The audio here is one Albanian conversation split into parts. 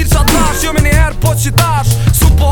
mirë qatë nash Jo me një herë po qitash Su po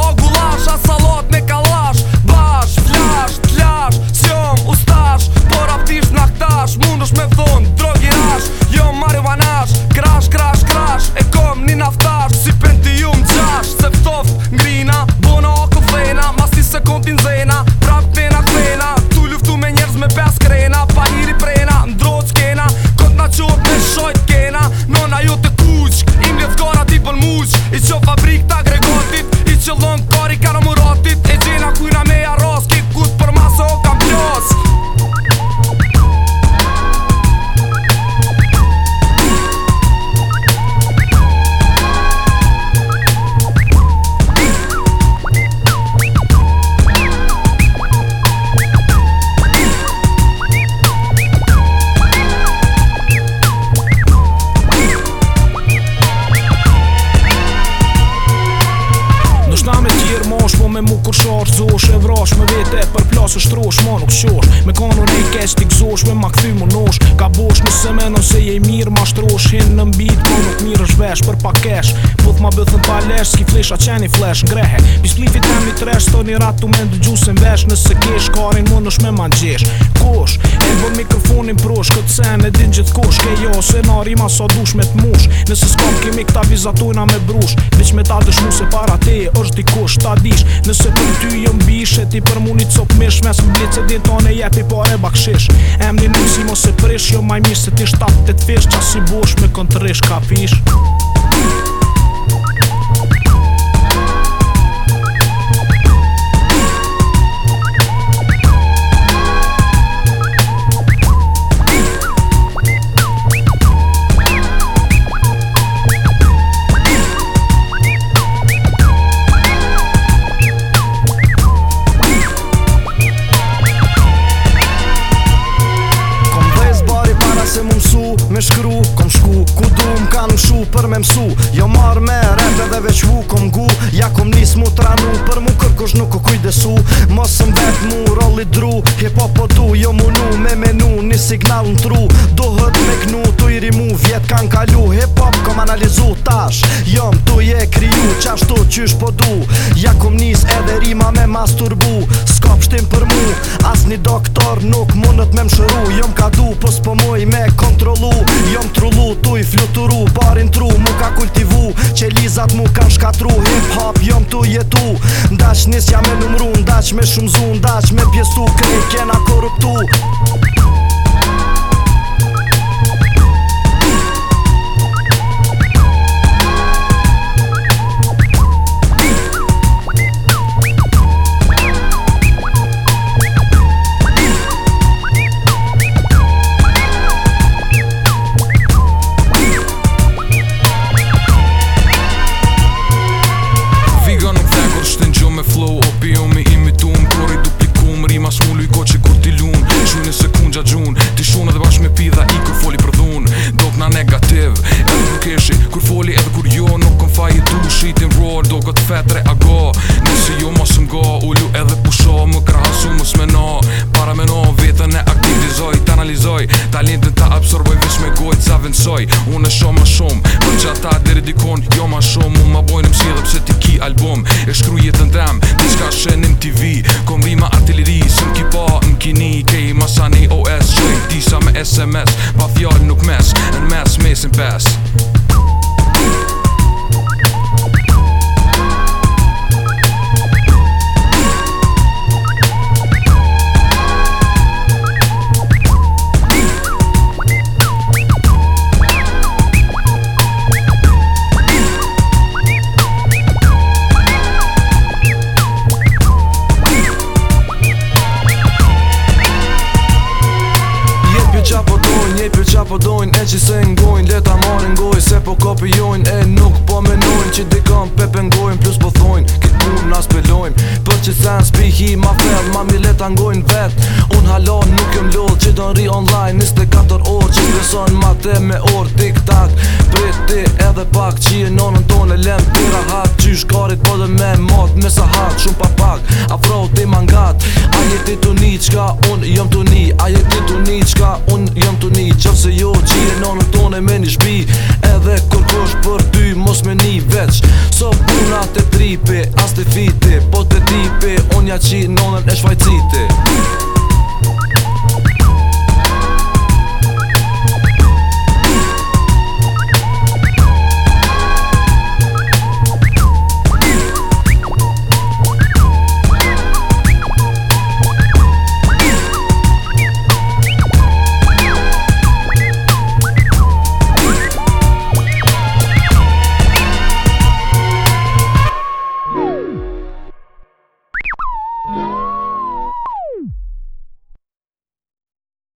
me mu kur shorë Zosh e vrash me vete për plas e shtrosh Ma nuk shosh Me kanë unë i kesh t'i gzosh Me ma këthy mu nosh Ka bosh me se menon se je mirë Ma shtrosh hinë në mbit Ma nuk mirë është vesh për pa kesh Po t'ma bëthën pa lesh S'ki flesha qeni flesh n'grehe Pis plifit e mi tresh një ratu me ndë gjusën vesh Nëse kesh Karin mund është me man gjesh Kosh punim prush Këtë sen e din gjithë kush Ke jo, se në rima sa so dush me t'mush Nëse s'kom kemi këta vizatojna me brush Veq me ta dëshmu se para te është dikush ta dish Nëse për ty jëm bish E ti për muni cop mish Mes më blitë se din ton po e jepi pare bakshish Em një nësi mos e prish Jo maj mish se ti shtap të të Qa si bush me këntërish ka fish për me mësu Jo marrë me rrët dhe veç vu kom gu Ja kom nis mu ranu Për mu kërkush nuk u kujdesu Mosëm vet mu roli dru Hip hop po du jo munu me menu Një signal në tru duhet me gnu tu i rimu Vjet kan kalu hip hop kom analizu Tash jom tu je kriju Qashtu qysh po du Ja kom nis edhe rima me masturbu Skop shtim për mu As një doktor nuk mundet me mshëru Jom ka du pos po muj me kontrolu Vajzat mu kanë shkatru Hip hop jom tu jetu Ndash njës jam e numru Ndash me shumë zun Ndash me pjesu Kërë kena korruptu Pio me imitum i duplikum Rima smullu i koqe kur ti lun Shuj në sekund gja gjun Ti shuna dhe bashk me pida i kur foli për dhun Do na negativ E në Kur foli edhe kur jo Nuk kom faj i du Shitin roar Do këtë fetre a go Nëse jo mos go Ullu edhe pusho Më krahasu më smeno Para me no Vetën e aktivizoj Të analizoj Talentin të absorboj Vesh me gojt sa vendsoj Unë e shumë a shumë Për që ata deri dikon Jo ma shumë Më ma bojnë mësi pse ti ki album E shkru jetë SMS Pa fjallë nuk mes, në mes mesin pes qa po dojnë e që se ngojnë Leta marrë ngojnë se po kopijojnë E nuk po menojnë që dikon pepe ngojnë Plus po thojnë këtë pun nga spelojnë Për që sen spihi ma fell Ma mi leta ngojnë vet Unë halon nuk kem lodh që do nri online 24 orë që beson ma te me orë Tik tak prit ti edhe pak Që e nonën tonë e lem ti rahat Që shkarit po dhe me mat Me sa hat shumë pa pak Afro ti mangat A jeti tu një qka unë jëm tu një A jeti tu një qka me me një shpi Edhe kur kush për ty mos me një veç So puna të tripi, as të fiti Po të tipi, unë ja nonën e shfajcite